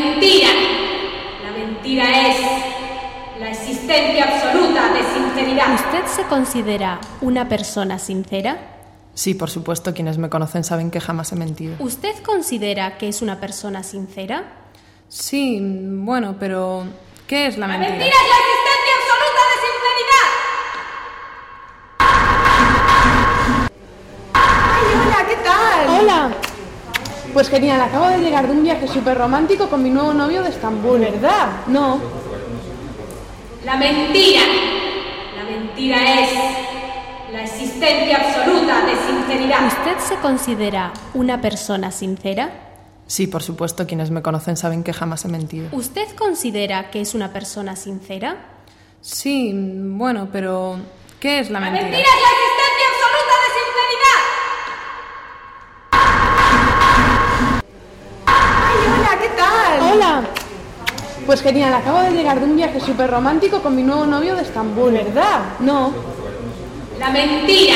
mentira. La mentira es la existencia absoluta de sinceridad. ¿Usted se considera una persona sincera? Sí, por supuesto, quienes me conocen saben que jamás he mentido. ¿Usted considera que es una persona sincera? Sí, bueno, pero ¿qué es la La mentira? mentira es la Pues genial, acabo de llegar de un viaje súper romántico con mi nuevo novio de Estambul, ¿verdad? no. La mentira. La mentira es la existencia absoluta de sinceridad. ¿Usted se considera una persona sincera? Sí, por supuesto, quienes me conocen saben que jamás he mentido. ¿Usted considera que es una persona sincera? Sí, bueno, pero ¿qué es la La mentira? mentira es la Hola, Pues genial, acabo de llegar de un viaje súper romántico con mi nuevo novio de Estambul, ¿verdad? no. La mentira.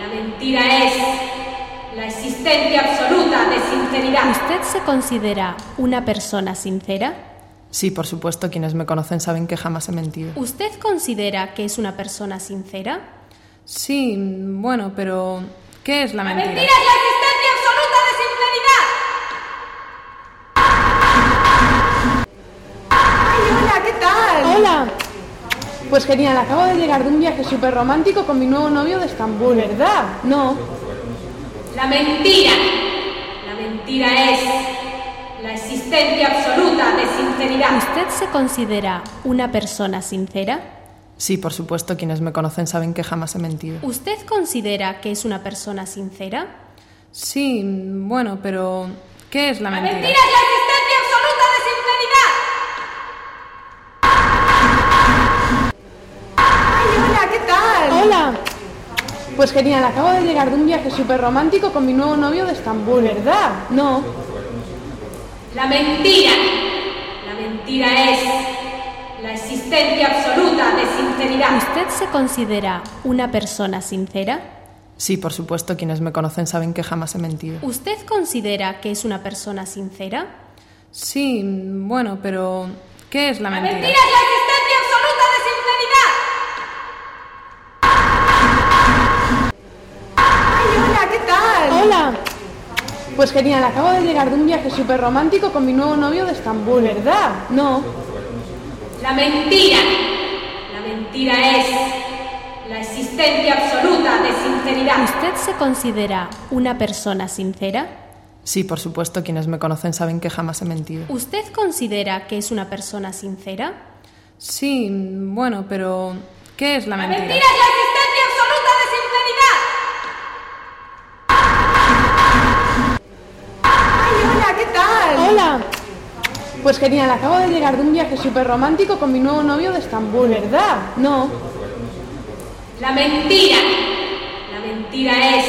La mentira es la existencia absoluta de sinceridad. ¿Usted se considera una persona sincera? Sí, por supuesto, quienes me conocen saben que jamás he mentido. ¿Usted considera que es una persona sincera? Sí, bueno, pero ¿qué es la La mentira? mentira es la Pues genial, acabo de llegar de un viaje súper romántico con mi nuevo novio de Estambul, ¿verdad? no. La mentira. La mentira es la existencia absoluta de sinceridad. ¿Usted se considera una persona sincera? Sí, por supuesto, quienes me conocen saben que jamás he mentido. ¿Usted considera que es una persona sincera? Sí, bueno, pero ¿qué es la La mentira? mentira es la Hola, Pues genial, acabo de llegar de un viaje súper romántico con mi nuevo novio de Estambul, ¿verdad? no. La mentira. La mentira es la existencia absoluta de sinceridad. ¿Usted se considera una persona sincera? Sí, por supuesto, quienes me conocen saben que jamás he mentido. ¿Usted considera que es una persona sincera? Sí, bueno, pero ¿qué es la La mentira? mentira es la Pues genial, acabo de llegar de un viaje súper romántico con mi nuevo novio de Estambul, ¿verdad? no. La mentira. La mentira es la existencia absoluta de sinceridad. ¿Usted se considera una persona sincera? Sí, por supuesto, quienes me conocen saben que jamás he mentido. ¿Usted considera que es una persona sincera? Sí, bueno, pero ¿qué es la La mentira? mentira es la Pues genial, acabo de llegar de un viaje súper romántico con mi nuevo novio de Estambul, ¿verdad? no. La mentira. La mentira es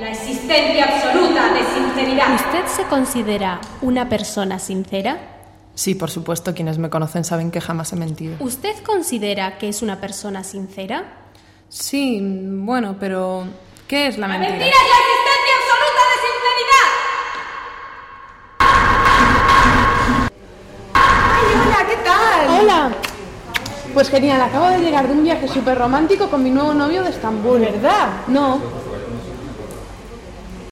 la existencia absoluta de sinceridad. ¿Usted se considera una persona sincera? Sí, por supuesto, quienes me conocen saben que jamás he mentido. ¿Usted considera que es una persona sincera? Sí, bueno, pero ¿qué es la La mentira? mentira es la Pues genial, acabo de llegar de un viaje súper romántico con mi nuevo novio de Estambul, ¿verdad? no.